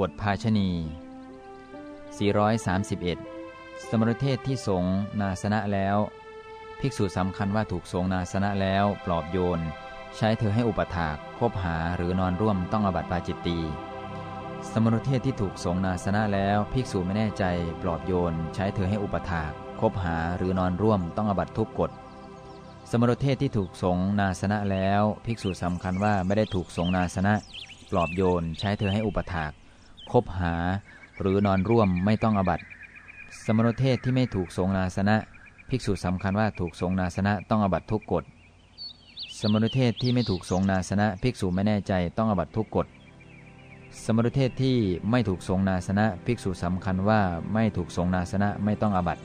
บทภาชณี 431 สมรเทศที่สงนาสนะแล้ว ภิกษุสำคัญว่าถูกสงนาสนะแล้วปลอบโยน ใช้เธอให้อุปถากคบหาหรือนอนร่วมต้องอบัติปาจิตตี สมรเทศที่ถูกสงนาสนะแล้ว ภิกษุไม่แน่ใจปลอบโยน ใช้เธอให้อุปถากคบหาหรือนอนร่วมต้องอบัติทุกกฎสมรเทศที่ถูกสงนาสนะแล้ว ภิกษุสำคัญว่าไม่ได้ถูกสงนาสนะ ปลอบโยน ใช้เธอให้อุปถาก คบหา หรือนอนร่วมไม่ต้องอบัตสมรเทศที่ไม่ถูกสงนาสนะ ภิกษุสำคัญว่าถูกสงนาสนะต้องอบัตทุกกฎ สมรเทศที่ไม่ถูกสงนาสนะ ภิกษุไม่แน่ใจต้องอบัตทุกกฎ สมรเทศที่ไม่ถูกสงนาสนะ ภิกษุสำคัญว่าไม่ถูกสงนาสนะไม่ต้องอบัติ